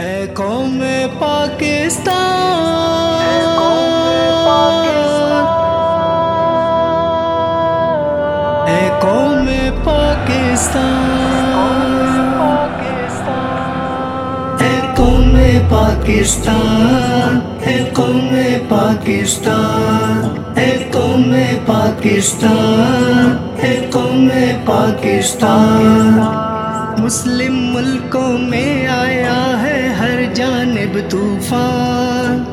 اے قوم پاکستان۔ اے قوم پاکستان۔ اے قوم پاکستان۔ اے قوم پاکستان۔ اے قوم پاکستان۔ مسلم ملکوں میں آیا ہے ہر جانب طوفان۔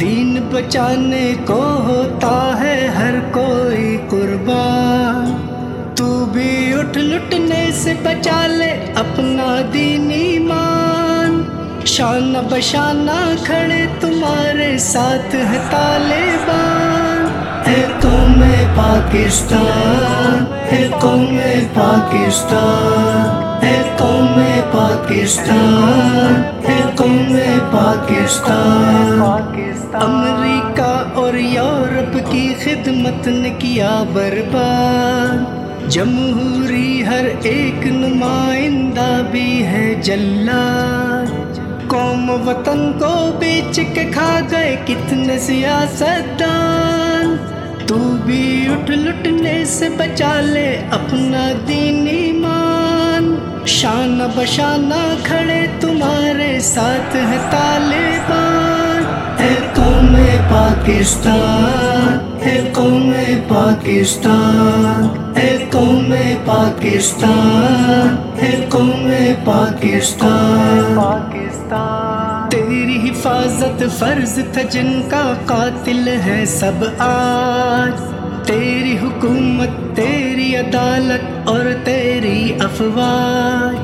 دین بچانے کو ہوتا ہے ہر کوئی قربان۔ تو بھی اٹھ لٹنے سے بچا لے اپنا دین ایمان۔ شانہ بشانہ کھڑے تمہارے ساتھ ہے طالبان۔ اے قوم پاکستان، اے قوم پاکستان۔ اے قوم پاکستان اے قوم پاکستان۔ امریکہ اور یورپ کی خدمت نے کیا برباد۔ جمہوری ہر ایک نمائندہ بھی ہے جلاد قوم وطن کو بیچ کے کھا گئے کتنے سیاستدان۔ تو بھی اٹھ لٹنے سے بچا لے اپنا دین شانہ بشانہ کھڑے تمہارے ساتھ ہے طالبان۔ اے قوم پاکستان، اے قوم پاکستان، اے قوم پاکستان، اے قوم پاکستان۔ تیری حفاظت فرض تھا جن کا قاتل ہے سب آج۔ تیری حکومت، تیری عدالت اور تیری افواج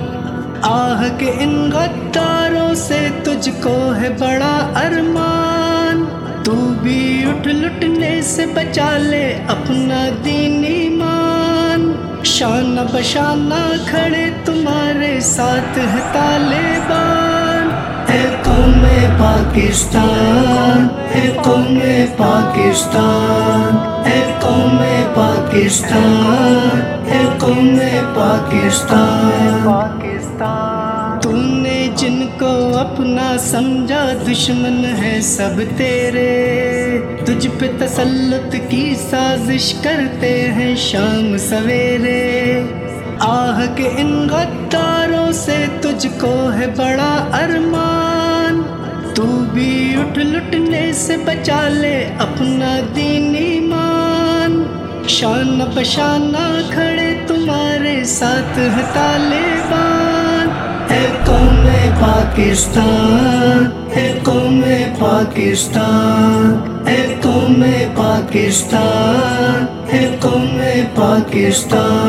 آہ کے ان غداروں سے تجھ کو ہے بڑا ارمان۔ تو بھی اٹھ لٹنے سے بچا لے اپنا دین ایمان۔ شانہ بشانہ کھڑے تمہارے ساتھ ہے طالبان۔ اے قوم پاکستان، اے قوم پاکستان، اے قوم پاکستان، اے قوم پاکستان۔ تو نے جن کو اپنا سمجھا، دشمن ہے سب تیرے۔ تجھ پہ تسلط کی سازش کرتے ہیں شام سویرے۔ آہ کے ان غداروں سے تجھ کو ہے بڑا ارمان۔ تو بھی اٹھ لٹنے سے بچا لے اپنا دین ایمان۔ شانہ بشانہ کھڑے تمہارے ساتھ ہے طالبان اے قوم پاکستان، اے قوم پاکستان، اے قوم پاکستان، اے قوم پاکستان۔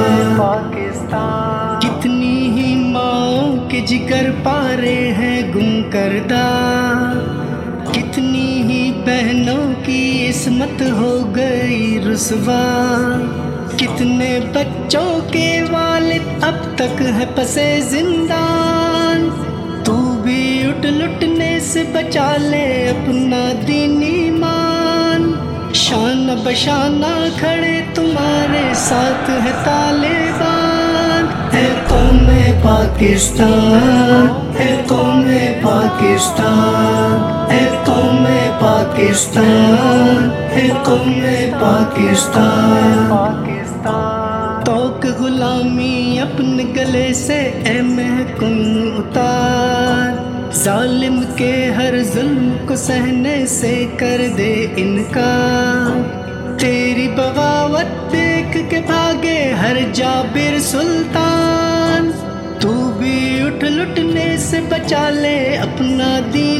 کتنی ہی ماں کے جگر پارے ہیں گم کردہ۔ بہنوں کی عصمت ہو گئی رسوا۔ کتنے بچوں کے والد اب تک ہے پسے زندان۔ تو بھی اٹھ لٹنے سے بچا لے اپنا دین ایمان۔ شان بشانہ کھڑے تمہارے ساتھ ہے طالبان۔ اے قوم پاکستان، اے قوم پاکستان، اے قوم پاکستان اے قوم پاکستان۔ توک غلامی اپنے گلے سے اے محکم اتار۔ ظالم کے ہر ظلم کو سہنے سے کر دے انکار۔ تیری بغاوت دیکھ کے بھاگے ہر جابر سلطان۔ تو بھی اٹھ لٹنے سے بچا لے اپنا دین۔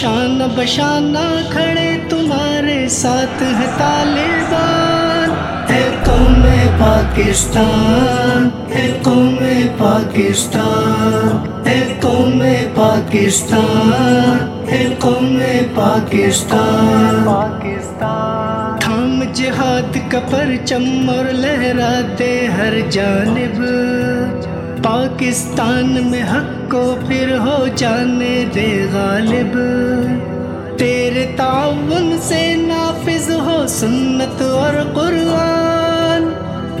شان بشانہ کھڑے تمہارے ساتھ ہے طالبان۔ اے قوم پاکستان، اے قوم پاکستان، اے قوم پاکستان، اے قوم پاکستان۔ تھام جہاد کا پرچم اور لہرا دے ہر جانب۔ پاکستان میں حق کو پھر ہو جانے دے غالب۔ تیرے تعاون سے نافذ ہو سنت اور قرآن۔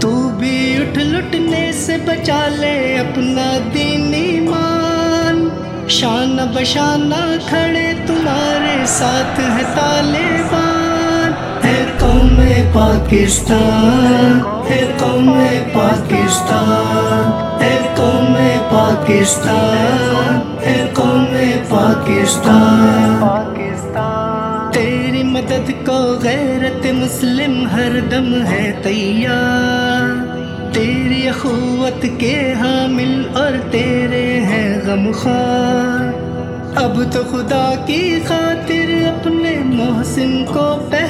تو بھی اٹھ لٹنے سے بچا لے اپنا دین ایمان۔ شان بشانہ کھڑے تمہارے ساتھ ہے طالبان۔ پاکستان ہے قوم پاکستان ہے قوم پاکستان ہے قوم پاکستان۔ تیری مدد کو غیرت مسلم ہر دم ہے تیار۔ تیری اخوت کے حامل اور تیرے ہیں غم خوار۔ اب تو خدا کی خاطر اپنے محسن کو پہچان۔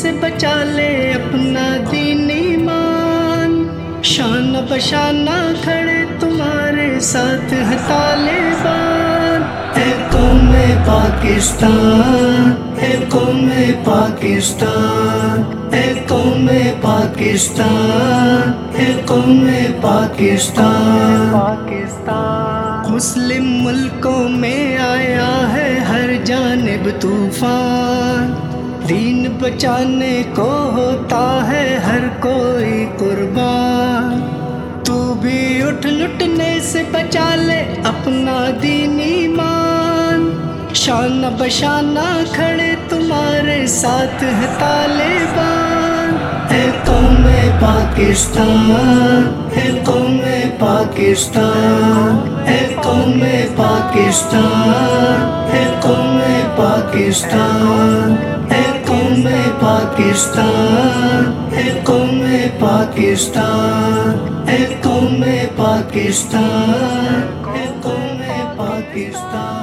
سے بچا لے اپنا دین ایمان۔ شان بشانہ کھڑے تمہارے ساتھ ہے طالبان اے قوم پاکستان، اے قوم پاکستان، اے قوم پاکستان، اے قوم پاکستان۔ مسلم ملکوں میں آیا ہے ہر جانب طوفان۔ دین بچانے کو ہوتا ہے ہر کوئی قربان۔ تو بھی اٹھ لٹنے سے بچا لے اپنا دین ایمان۔ شان بشانہ کھڑے تمہارے ساتھ ہے طالبان۔ اے قوم پاکستان، اے قوم پاکستان، اے قوم پاکستان، اے قوم پاکستان، اے قوم پاکستان اے قوم پاکستان اے قوم پاکستان اے قوم پاکستان